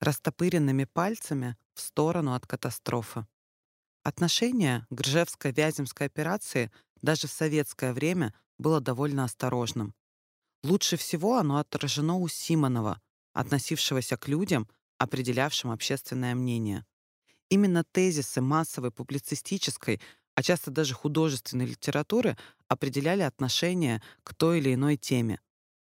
растопыренными пальцами в сторону от катастрофы. Отношение к Ржевско-Вяземской операции даже в советское время было довольно осторожным. Лучше всего оно отражено у Симонова, относившегося к людям, определявшим общественное мнение. Именно тезисы массовой публицистической, а часто даже художественной литературы определяли отношение к той или иной теме.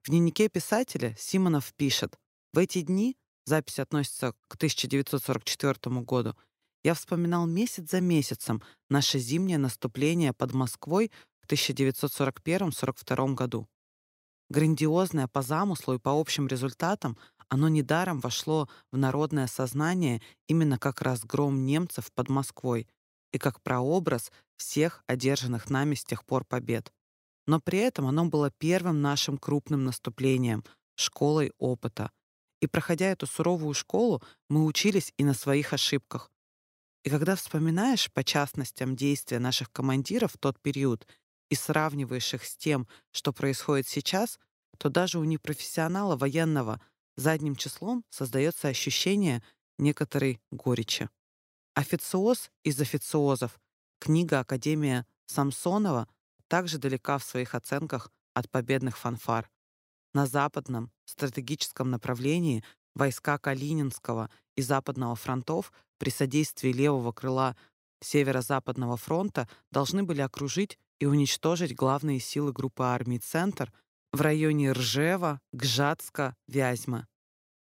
В дневнике писателя Симонов пишет «В эти дни, запись относится к 1944 году, я вспоминал месяц за месяцем наше зимнее наступление под Москвой в 1941-42 году. Грандиозное по замыслу и по общим результатам, оно недаром вошло в народное сознание именно как разгром немцев под Москвой и как прообраз всех одержанных нами с тех пор побед. Но при этом оно было первым нашим крупным наступлением, школой опыта. И проходя эту суровую школу, мы учились и на своих ошибках. И когда вспоминаешь по частностям действия наших командиров в тот период и сравниваешь их с тем, что происходит сейчас, то даже у непрофессионала военного задним числом создается ощущение некоторой горечи. Официоз из официозов, книга Академия Самсонова также далека в своих оценках от победных фанфар. На западном стратегическом направлении войска Калининского и Западного фронтов при содействии левого крыла Северо-Западного фронта должны были окружить и уничтожить главные силы группы армий «Центр» в районе Ржева, Гжатска, Вязьмы.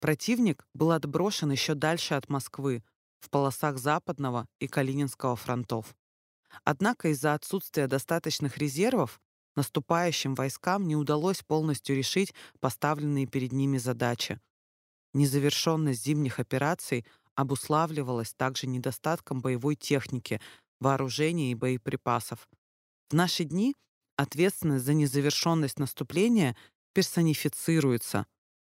Противник был отброшен еще дальше от Москвы, в полосах Западного и Калининского фронтов. Однако из-за отсутствия достаточных резервов наступающим войскам не удалось полностью решить поставленные перед ними задачи. Незавершенность зимних операций обуславливалась также недостатком боевой техники, вооружения и боеприпасов. В наши дни ответственность за незавершенность наступления персонифицируется.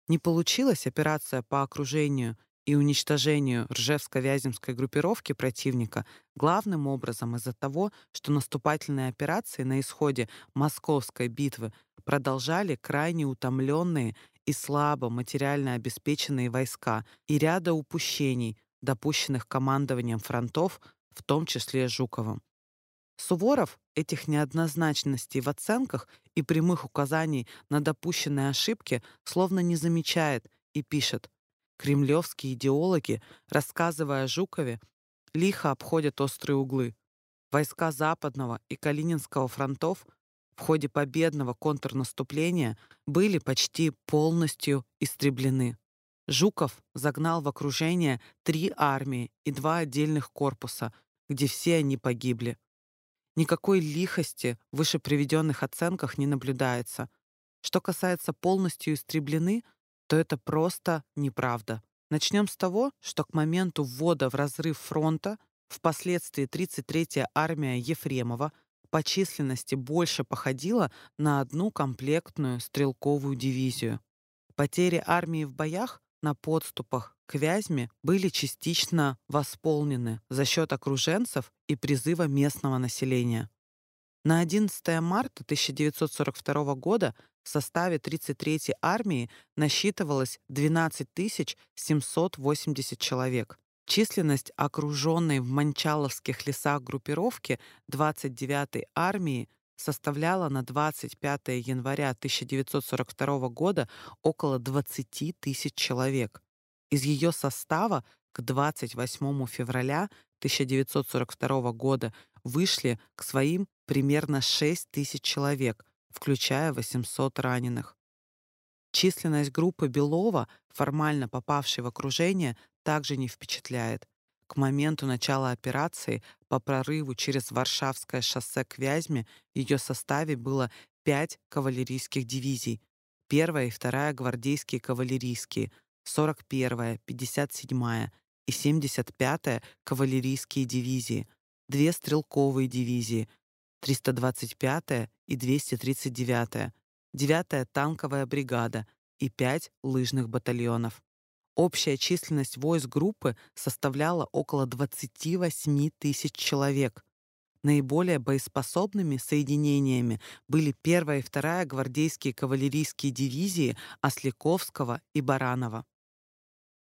Не получилась операция по окружению и уничтожению Ржевско-Вяземской группировки противника главным образом из-за того, что наступательные операции на исходе Московской битвы продолжали крайне утомленные и слабо материально обеспеченные войска и ряда упущений, допущенных командованием фронтов, в том числе Жуковым. Суворов этих неоднозначностей в оценках и прямых указаний на допущенные ошибки словно не замечает и пишет Кремлевские идеологи, рассказывая Жукове, лихо обходят острые углы. Войска Западного и Калининского фронтов в ходе победного контрнаступления были почти полностью истреблены. Жуков загнал в окружение три армии и два отдельных корпуса, где все они погибли. Никакой лихости в выше приведенных оценках не наблюдается. Что касается полностью истреблены, то это просто неправда. Начнем с того, что к моменту ввода в разрыв фронта впоследствии 33-я армия Ефремова по численности больше походила на одну комплектную стрелковую дивизию. Потери армии в боях на подступах к Вязьме были частично восполнены за счет окруженцев и призыва местного населения. На 11 марта 1942 года в составе 33-й армии насчитывалось 12 780 человек. Численность окруженной в Манчаловских лесах группировки 29-й армии составляла на 25 января 1942 года около 20 тысяч человек. Из ее состава к 28 февраля 1942 года вышли к своим примерно 6 тысяч человек, включая 800 раненых. Численность группы Белова, формально попавшей в окружение, также не впечатляет. К моменту начала операции по прорыву через Варшавское шоссе к Вязьме в ее составе было пять кавалерийских дивизий. Первая и вторая гвардейские кавалерийские, 41-я, 57-я и 75-я кавалерийские дивизии, две стрелковые дивизии, 325-я и 239-я, 9-я танковая бригада и 5 лыжных батальонов. Общая численность войск группы составляла около 28 тысяч человек. Наиболее боеспособными соединениями были первая и вторая гвардейские кавалерийские дивизии Осляковского и Баранова.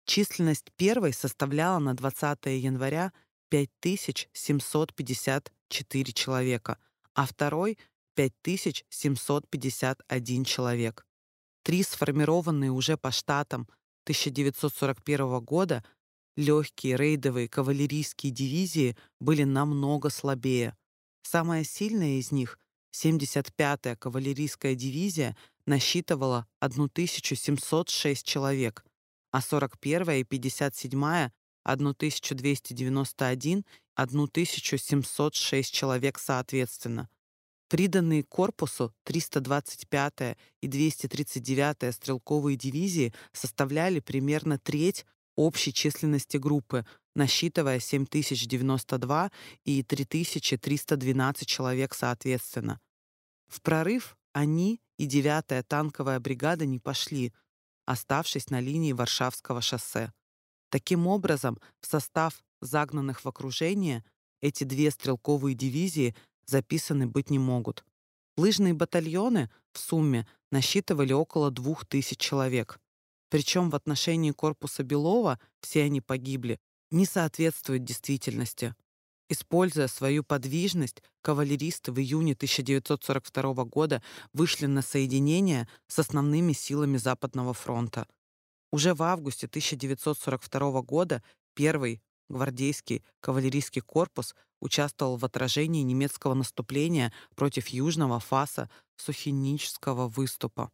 Численность первой составляла на 20 января 5754 человека, а второй — 5751 человек. Три сформированные уже по штатам 1941 года легкие рейдовые кавалерийские дивизии были намного слабее. Самая сильная из них, 75-я кавалерийская дивизия, насчитывала 1706 человек, а 41-я и 57-я 1291, 1706 человек соответственно. Приданные корпусу 325-я и 239-я стрелковые дивизии составляли примерно треть общей численности группы, насчитывая 7092 и 3312 человек соответственно. В прорыв они и 9-я танковая бригада не пошли, оставшись на линии Варшавского шоссе. Таким образом, в состав загнанных в окружение эти две стрелковые дивизии записаны быть не могут. Лыжные батальоны в сумме насчитывали около двух тысяч человек. Причем в отношении корпуса Белова все они погибли, не соответствуют действительности. Используя свою подвижность, кавалеристы в июне 1942 года вышли на соединение с основными силами Западного фронта. Уже в августе 1942 года первый гвардейский кавалерийский корпус участвовал в отражении немецкого наступления против южного фаса Сухинического выступа.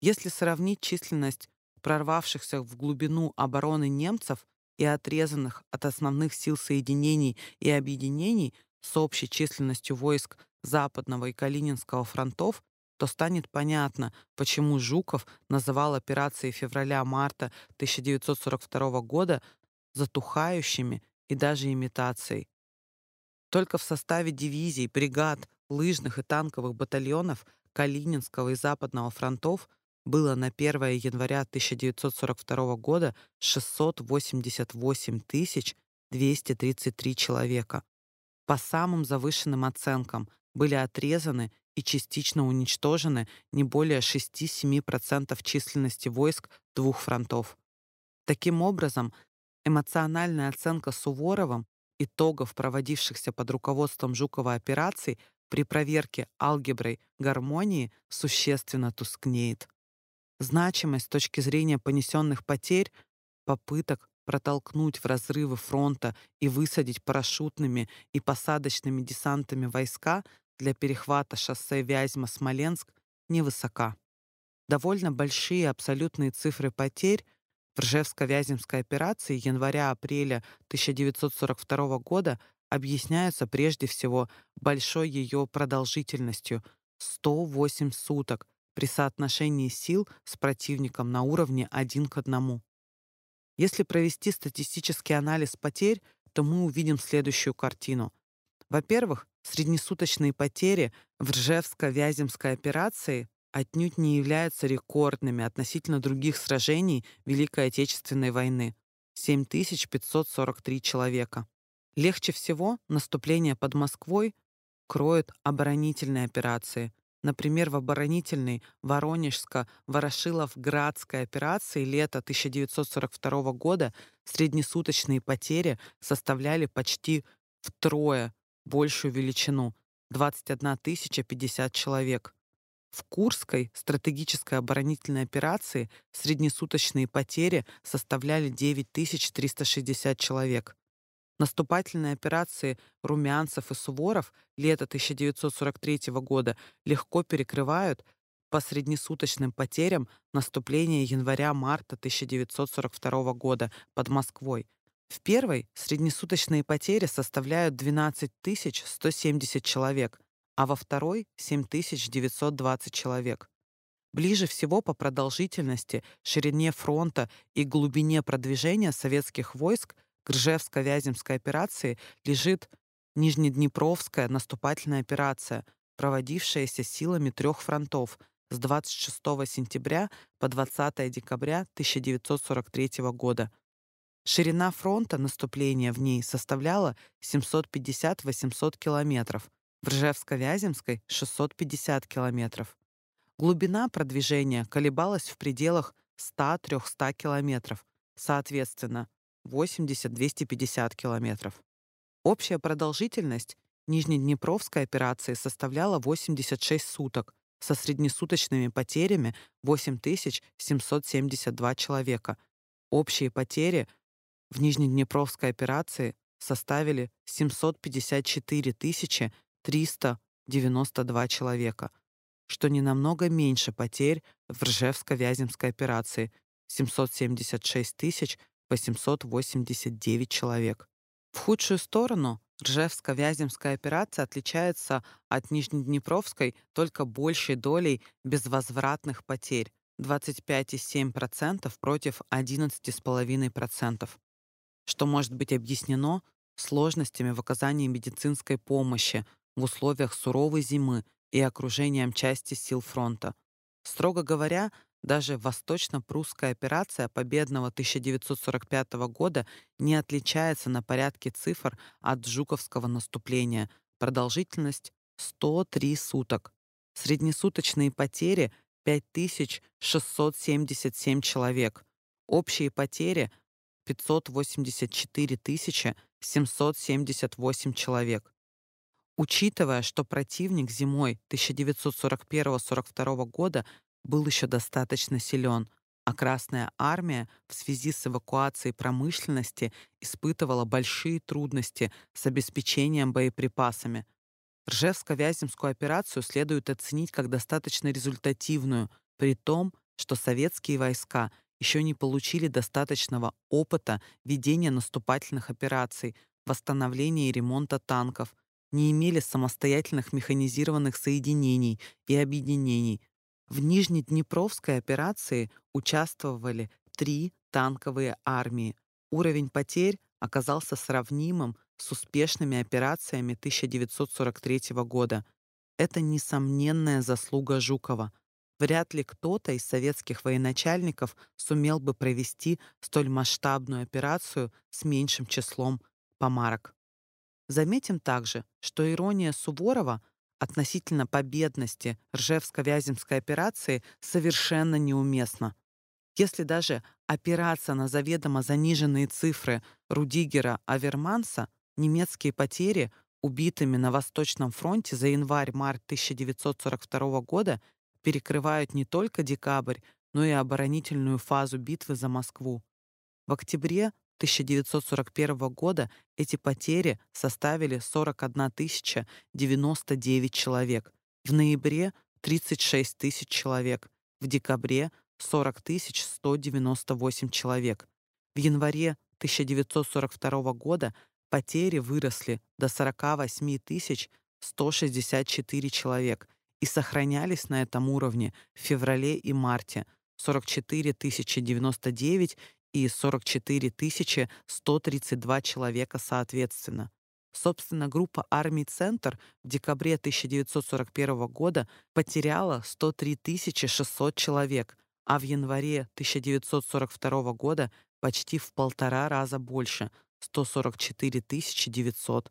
Если сравнить численность прорвавшихся в глубину обороны немцев и отрезанных от основных сил соединений и объединений с общей численностью войск Западного и Калининского фронтов, то станет понятно, почему Жуков называл операции февраля-марта 1942 года затухающими и даже имитацией. Только в составе дивизий, бригад, лыжных и танковых батальонов Калининского и Западного фронтов было на 1 января 1942 года 688 233 человека. По самым завышенным оценкам были отрезаны и частично уничтожены не более 6-7% численности войск двух фронтов. Таким образом, эмоциональная оценка Суворовым итогов проводившихся под руководством Жукова операций при проверке алгеброй гармонии существенно тускнеет. Значимость с точки зрения понесенных потерь, попыток протолкнуть в разрывы фронта и высадить парашютными и посадочными десантами войска для перехвата шоссе Вязьма-Смоленск невысока. Довольно большие абсолютные цифры потерь в Ржевско-Вяземской операции января-апреля 1942 года объясняются прежде всего большой ее продолжительностью — 108 суток, при соотношении сил с противником на уровне один к одному. Если провести статистический анализ потерь, то мы увидим следующую картину. Во-первых, среднесуточные потери в Ржевско-Вяземской операции отнюдь не являются рекордными относительно других сражений Великой Отечественной войны — 7543 человека. Легче всего наступление под Москвой кроют оборонительные операции — Например, в оборонительной Воронежско-Ворошилов-Градской операции лета 1942 года среднесуточные потери составляли почти втрое большую величину — 21 050 человек. В Курской стратегической оборонительной операции среднесуточные потери составляли 9360 человек. Наступательные операции румянцев и суворов лета 1943 года легко перекрывают по среднесуточным потерям наступление января-марта 1942 года под Москвой. В первой среднесуточные потери составляют 12 170 человек, а во второй — 7920 человек. Ближе всего по продолжительности, ширине фронта и глубине продвижения советских войск к Ржевско-Вяземской операции лежит Нижнеднепровская наступательная операция, проводившаяся силами трех фронтов с 26 сентября по 20 декабря 1943 года. Ширина фронта наступления в ней составляла 750-800 километров, в Ржевско-Вяземской — 650 километров. Глубина продвижения колебалась в пределах 100-300 километров, соответственно, 80-250 километров. Общая продолжительность Нижнеднепровской операции составляла 86 суток, со среднесуточными потерями 8772 человека. Общие потери в Нижнеднепровской операции составили 754 392 человека, что не намного меньше потерь в Ржевско-Вяземской операции 776 889 человек. В худшую сторону Ржевско-Вяземская операция отличается от Нижнеднепровской только большей долей безвозвратных потерь 25,7% против 11,5%, что может быть объяснено сложностями в оказании медицинской помощи в условиях суровой зимы и окружением части сил фронта. Строго говоря, даже восточно-прусская операция победного 1945 года не отличается на порядке цифр от Жуковского наступления. Продолжительность 103 суток. Среднесуточные потери 5677 человек. Общие потери 584 778 человек. Учитывая, что противник зимой 1941-42 года был еще достаточно силен, а Красная армия в связи с эвакуацией промышленности испытывала большие трудности с обеспечением боеприпасами. Ржевско-Вяземскую операцию следует оценить как достаточно результативную, при том, что советские войска еще не получили достаточного опыта ведения наступательных операций, восстановления и ремонта танков, не имели самостоятельных механизированных соединений и объединений, в Нижнеднепровской операции участвовали три танковые армии. Уровень потерь оказался сравнимым с успешными операциями 1943 года. Это несомненная заслуга Жукова. Вряд ли кто-то из советских военачальников сумел бы провести столь масштабную операцию с меньшим числом помарок. Заметим также, что ирония Суворова — относительно победности Ржевско-Вяземской операции совершенно неуместна. Если даже опираться на заведомо заниженные цифры Рудигера-Аверманса, немецкие потери убитыми на Восточном фронте за январь-март 1942 года перекрывают не только декабрь, но и оборонительную фазу битвы за Москву. В октябре 1941 года эти потери составили 41 099 человек, в ноябре — 36 тысяч человек, в декабре — 40 198 человек. В январе 1942 года потери выросли до 48 164 человек и сохранялись на этом уровне в феврале и марте 44 099 и 44 132 человека соответственно. Собственно, группа армий «Центр» в декабре 1941 года потеряла 103 600 человек, а в январе 1942 года почти в полтора раза больше — 144 900.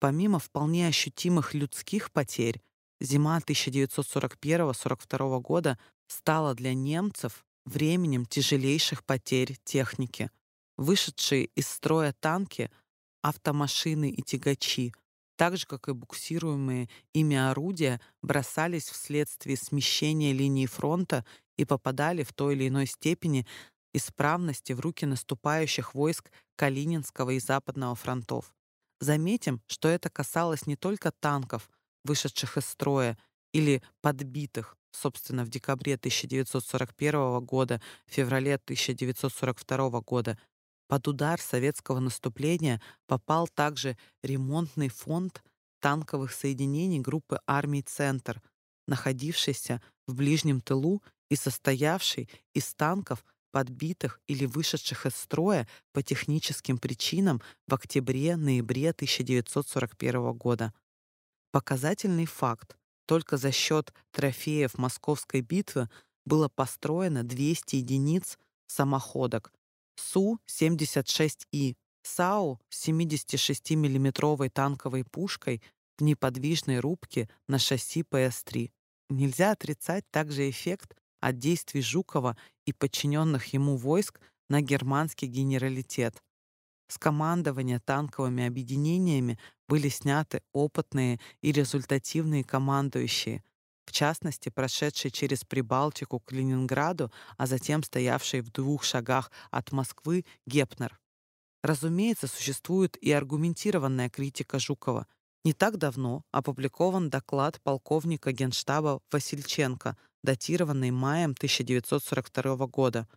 Помимо вполне ощутимых людских потерь, зима 1941-1942 года стала для немцев временем тяжелейших потерь техники. Вышедшие из строя танки, автомашины и тягачи, так же, как и буксируемые ими орудия, бросались вследствие смещения линии фронта и попадали в той или иной степени исправности в руки наступающих войск Калининского и Западного фронтов. Заметим, что это касалось не только танков, вышедших из строя, или подбитых, собственно, в декабре 1941 года, феврале 1942 года. Под удар советского наступления попал также ремонтный фонд танковых соединений группы армий «Центр», находившийся в ближнем тылу и состоявший из танков, подбитых или вышедших из строя по техническим причинам в октябре-ноябре 1941 года. Показательный факт. Только за счет трофеев Московской битвы было построено 200 единиц самоходок Су-76И, САУ с 76 миллиметровой танковой пушкой в неподвижной рубке на шасси ПС-3. Нельзя отрицать также эффект от действий Жукова и подчиненных ему войск на германский генералитет. С командования танковыми объединениями были сняты опытные и результативные командующие, в частности, прошедший через Прибалтику к Ленинграду, а затем стоявший в двух шагах от Москвы Гепнер. Разумеется, существует и аргументированная критика Жукова. Не так давно опубликован доклад полковника генштаба Васильченко, датированный маем 1942 года.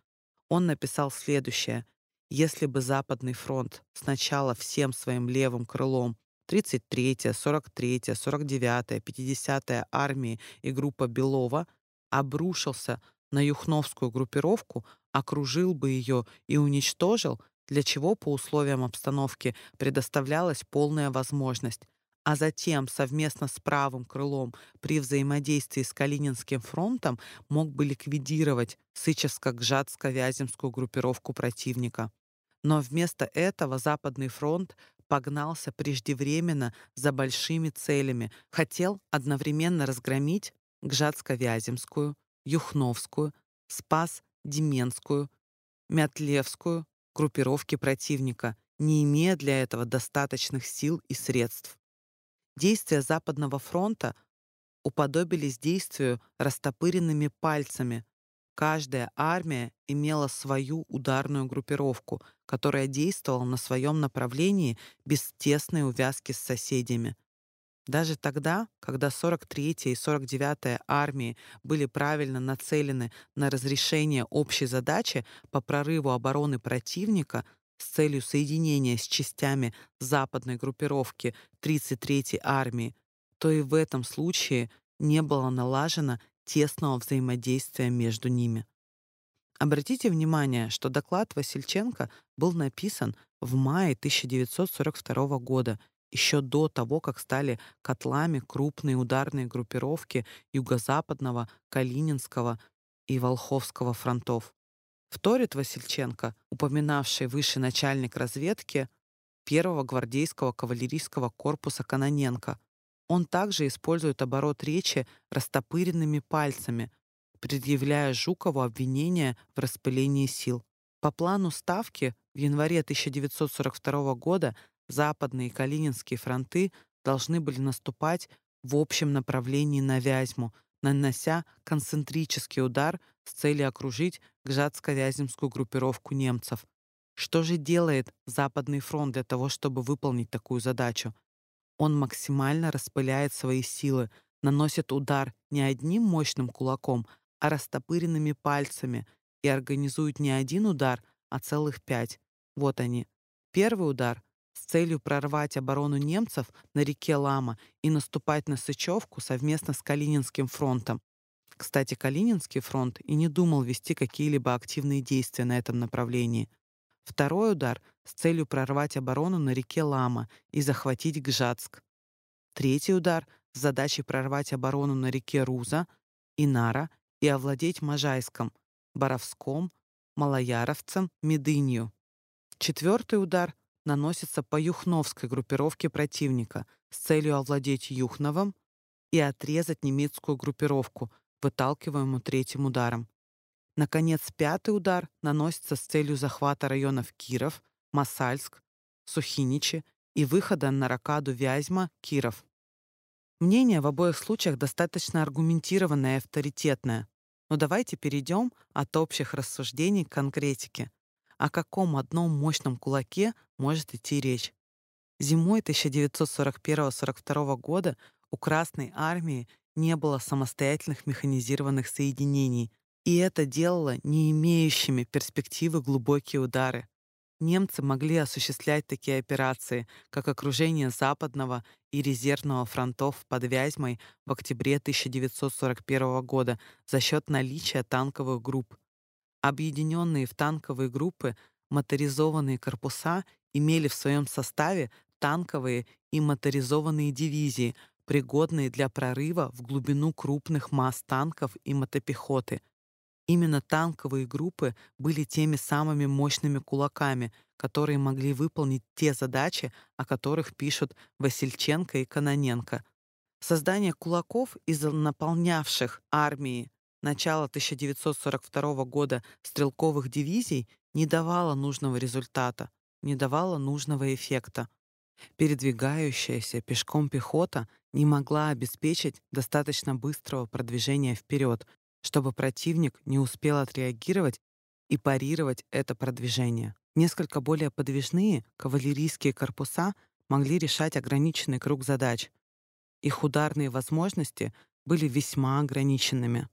Он написал следующее. Если бы Западный фронт сначала всем своим левым крылом 33-я, 43-я, 49-я, 50-я армии и группа Белова обрушился на Юхновскую группировку, окружил бы ее и уничтожил, для чего по условиям обстановки предоставлялась полная возможность, а затем совместно с правым крылом при взаимодействии с Калининским фронтом мог бы ликвидировать Сычевско-Гжатско-Вяземскую группировку противника. Но вместо этого Западный фронт погнался преждевременно за большими целями, хотел одновременно разгромить Гжатско-Вяземскую, Юхновскую, Спас-Деменскую, Мятлевскую группировки противника, не имея для этого достаточных сил и средств. Действия Западного фронта уподобились действию растопыренными пальцами, Каждая армия имела свою ударную группировку, которая действовала на своем направлении без тесной увязки с соседями. Даже тогда, когда 43-я и 49-я армии были правильно нацелены на разрешение общей задачи по прорыву обороны противника с целью соединения с частями западной группировки 33-й армии, то и в этом случае не было налажено тесного взаимодействия между ними. Обратите внимание, что доклад Васильченко был написан в мае 1942 года, еще до того, как стали котлами крупные ударные группировки Юго-Западного, Калининского и Волховского фронтов. Вторит Васильченко, упоминавший выше начальник разведки первого гвардейского кавалерийского корпуса Каноненко, он также использует оборот речи растопыренными пальцами, предъявляя Жукову обвинение в распылении сил. По плану Ставки в январе 1942 года Западные Калининские фронты должны были наступать в общем направлении на Вязьму, нанося концентрический удар с целью окружить Гжатско-Вяземскую группировку немцев. Что же делает Западный фронт для того, чтобы выполнить такую задачу? Он максимально распыляет свои силы, наносит удар не одним мощным кулаком, а растопыренными пальцами и организует не один удар, а целых пять. Вот они. Первый удар с целью прорвать оборону немцев на реке Лама и наступать на Сычевку совместно с Калининским фронтом. Кстати, Калининский фронт и не думал вести какие-либо активные действия на этом направлении. Второй удар с целью прорвать оборону на реке Лама и захватить Гжатск. Третий удар с задачей прорвать оборону на реке Руза, Инара и овладеть Можайском, Боровском, Малояровцем, Медынью. Четвертый удар наносится по Юхновской группировке противника с целью овладеть Юхновым и отрезать немецкую группировку, выталкиваемую третьим ударом. Наконец, пятый удар наносится с целью захвата районов Киров, Масальск, Сухиничи и выхода на ракаду Вязьма, Киров. Мнение в обоих случаях достаточно аргументированное и авторитетное. Но давайте перейдем от общих рассуждений к конкретике. О каком одном мощном кулаке может идти речь? Зимой 1941-42 года у Красной армии не было самостоятельных механизированных соединений, и это делало не имеющими перспективы глубокие удары. Немцы могли осуществлять такие операции, как окружение Западного и резервного фронтов под Вязьмой в октябре 1941 года за счет наличия танковых групп. Объединенные в танковые группы моторизованные корпуса имели в своем составе танковые и моторизованные дивизии, пригодные для прорыва в глубину крупных масс танков и мотопехоты — Именно танковые группы были теми самыми мощными кулаками, которые могли выполнить те задачи, о которых пишут Васильченко и Каноненко. Создание кулаков из наполнявших армии начала 1942 года стрелковых дивизий не давало нужного результата, не давало нужного эффекта. Передвигающаяся пешком пехота не могла обеспечить достаточно быстрого продвижения вперед, чтобы противник не успел отреагировать и парировать это продвижение. Несколько более подвижные кавалерийские корпуса могли решать ограниченный круг задач. Их ударные возможности были весьма ограниченными.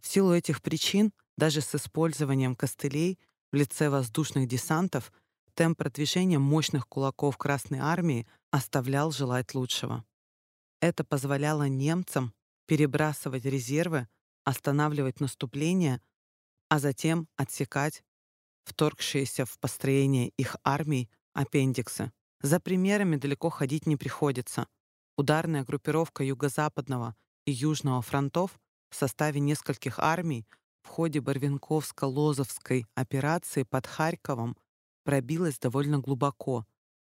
В силу этих причин, даже с использованием костылей в лице воздушных десантов, темп продвижения мощных кулаков Красной Армии оставлял желать лучшего. Это позволяло немцам перебрасывать резервы, останавливать наступление, а затем отсекать вторгшиеся в построение их армий аппендиксы. За примерами далеко ходить не приходится. Ударная группировка Юго-Западного и Южного фронтов в составе нескольких армий в ходе Барвинковско-Лозовской операции под Харьковом пробилась довольно глубоко,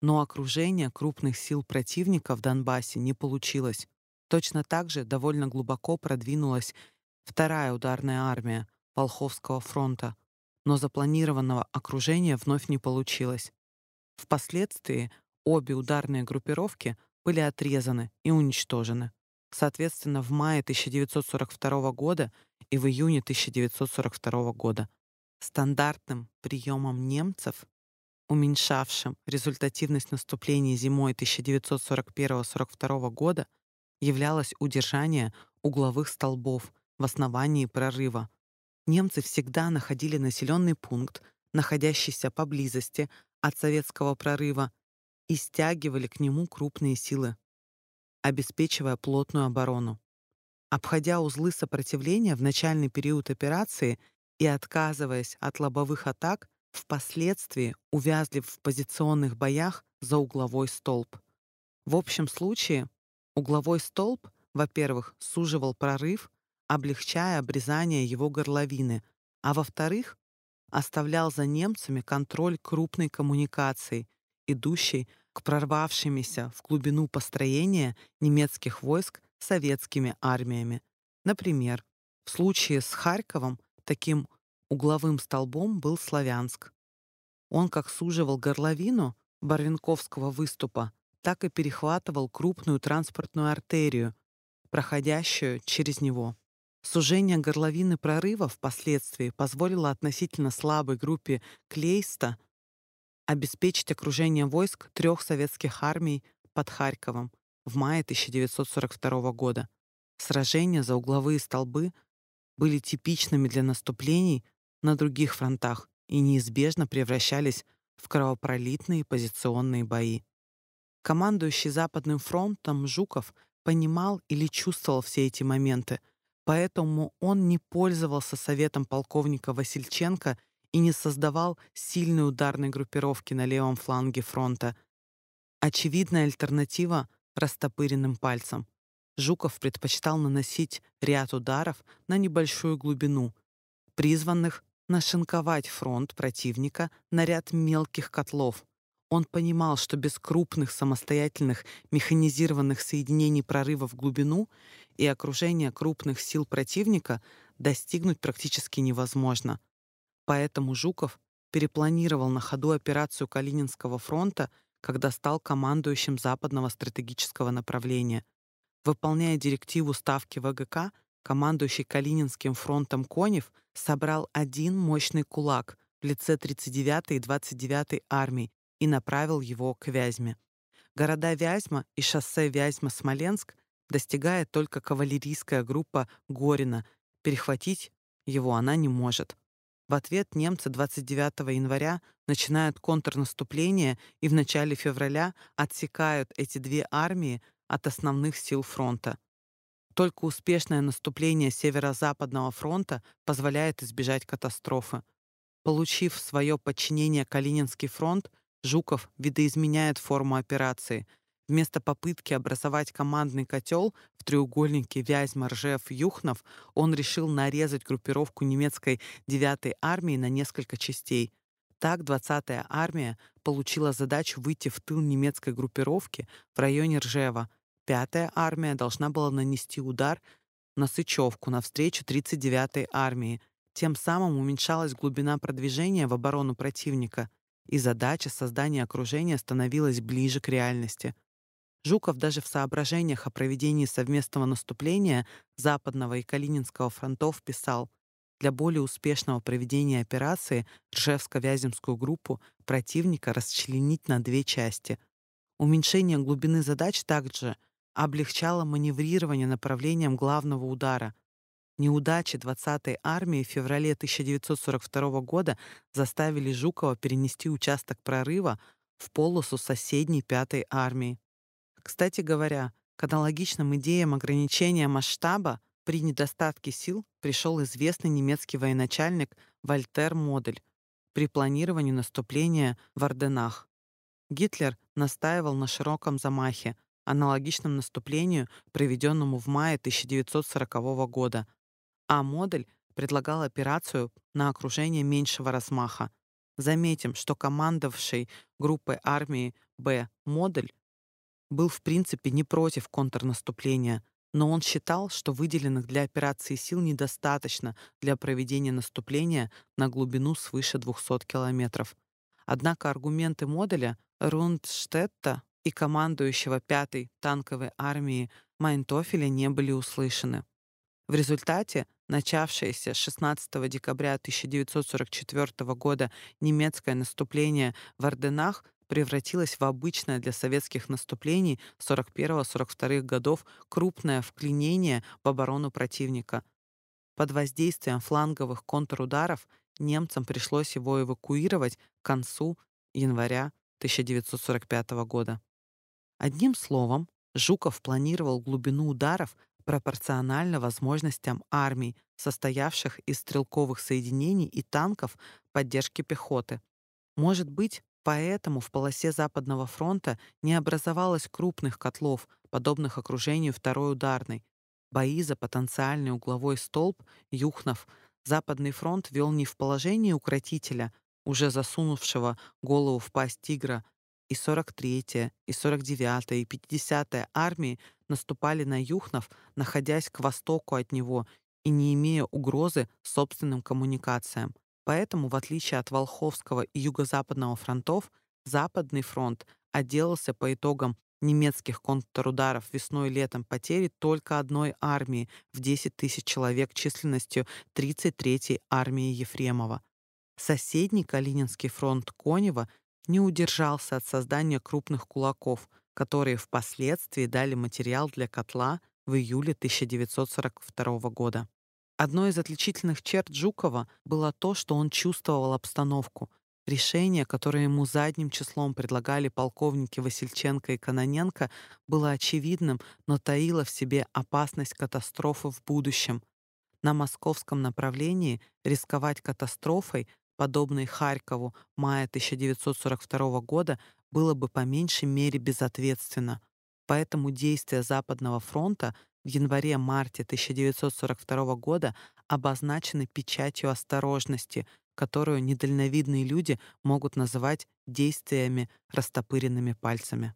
но окружение крупных сил противника в Донбассе не получилось. Точно так же довольно глубоко продвинулась вторая ударная армия Волховского фронта, но запланированного окружения вновь не получилось. Впоследствии обе ударные группировки были отрезаны и уничтожены. Соответственно, в мае 1942 года и в июне 1942 года стандартным приемом немцев, уменьшавшим результативность наступления зимой 1941-1942 года, являлось удержание угловых столбов в основании прорыва. Немцы всегда находили населенный пункт, находящийся поблизости от советского прорыва, и стягивали к нему крупные силы, обеспечивая плотную оборону. Обходя узлы сопротивления в начальный период операции и отказываясь от лобовых атак, впоследствии увязли в позиционных боях за угловой столб. В общем случае угловой столб, во-первых, суживал прорыв, облегчая обрезание его горловины, а во-вторых, оставлял за немцами контроль крупной коммуникации, идущей к прорвавшимися в глубину построения немецких войск советскими армиями. Например, в случае с Харьковом таким угловым столбом был Славянск. Он как суживал горловину Барвинковского выступа, так и перехватывал крупную транспортную артерию, проходящую через него. Сужение горловины прорыва впоследствии позволило относительно слабой группе Клейста обеспечить окружение войск трех советских армий под Харьковом в мае 1942 года. Сражения за угловые столбы были типичными для наступлений на других фронтах и неизбежно превращались в кровопролитные позиционные бои. Командующий Западным фронтом Жуков понимал или чувствовал все эти моменты — Поэтому он не пользовался советом полковника Васильченко и не создавал сильной ударной группировки на левом фланге фронта. Очевидная альтернатива растопыренным пальцем. Жуков предпочитал наносить ряд ударов на небольшую глубину, призванных нашинковать фронт противника на ряд мелких котлов. Он понимал, что без крупных самостоятельных механизированных соединений прорыва в глубину и окружения крупных сил противника достигнуть практически невозможно. Поэтому Жуков перепланировал на ходу операцию Калининского фронта, когда стал командующим западного стратегического направления. Выполняя директиву Ставки ВГК, командующий Калининским фронтом Конев собрал один мощный кулак в лице 39-й и 29-й армий и направил его к Вязьме. Города Вязьма и шоссе Вязьма-Смоленск достигает только кавалерийская группа Горина. Перехватить его она не может. В ответ немцы 29 января начинают контрнаступление и в начале февраля отсекают эти две армии от основных сил фронта. Только успешное наступление Северо-Западного фронта позволяет избежать катастрофы. Получив свое подчинение Калининский фронт, Жуков видоизменяет форму операции. Вместо попытки образовать командный котел в треугольнике Вязьма-Ржев-Юхнов он решил нарезать группировку немецкой 9-й армии на несколько частей. Так 20-я армия получила задачу выйти в тыл немецкой группировки в районе Ржева. 5-я армия должна была нанести удар на Сычевку навстречу 39-й армии. Тем самым уменьшалась глубина продвижения в оборону противника, и задача создания окружения становилась ближе к реальности. Жуков даже в соображениях о проведении совместного наступления Западного и Калининского фронтов писал для более успешного проведения операции Ржевско-Вяземскую группу противника расчленить на две части. Уменьшение глубины задач также облегчало маневрирование направлением главного удара — Неудачи 20-й армии в феврале 1942 года заставили Жукова перенести участок прорыва в полосу соседней 5-й армии. Кстати говоря, к аналогичным идеям ограничения масштаба при недостатке сил пришел известный немецкий военачальник Вальтер Модель при планировании наступления в Орденах. Гитлер настаивал на широком замахе, аналогичном наступлению, проведенному в мае 1940 года, а модуль предлагал операцию на окружение меньшего размаха. Заметим, что командовавший группой армии Б модуль был в принципе не против контрнаступления, но он считал, что выделенных для операции сил недостаточно для проведения наступления на глубину свыше 200 километров. Однако аргументы модуля Рундштетта и командующего 5-й танковой армии Майнтофеля не были услышаны. В результате начавшееся 16 декабря 1944 года немецкое наступление в Орденах превратилось в обычное для советских наступлений 41-42 годов крупное вклинение в оборону противника. Под воздействием фланговых контрударов немцам пришлось его эвакуировать к концу января 1945 года. Одним словом, Жуков планировал глубину ударов пропорционально возможностям армий, состоявших из стрелковых соединений и танков поддержки пехоты. Может быть, поэтому в полосе Западного фронта не образовалось крупных котлов, подобных окружению второй ударной. Бои за потенциальный угловой столб Юхнов Западный фронт вел не в положении укротителя, уже засунувшего голову в пасть тигра, и 43-я, и 49-я, и 50-я армии наступали на Юхнов, находясь к востоку от него и не имея угрозы собственным коммуникациям. Поэтому, в отличие от Волховского и Юго-Западного фронтов, Западный фронт отделался по итогам немецких контрударов весной и летом потери только одной армии в 10 тысяч человек численностью 33-й армии Ефремова. Соседний Калининский фронт Конева не удержался от создания крупных кулаков, которые впоследствии дали материал для котла в июле 1942 года. Одной из отличительных черт Жукова было то, что он чувствовал обстановку. Решение, которое ему задним числом предлагали полковники Васильченко и Кононенко, было очевидным, но таило в себе опасность катастрофы в будущем. На московском направлении рисковать катастрофой подобной Харькову мая 1942 года, было бы по меньшей мере безответственно. Поэтому действия Западного фронта в январе-марте 1942 года обозначены печатью осторожности, которую недальновидные люди могут называть действиями растопыренными пальцами.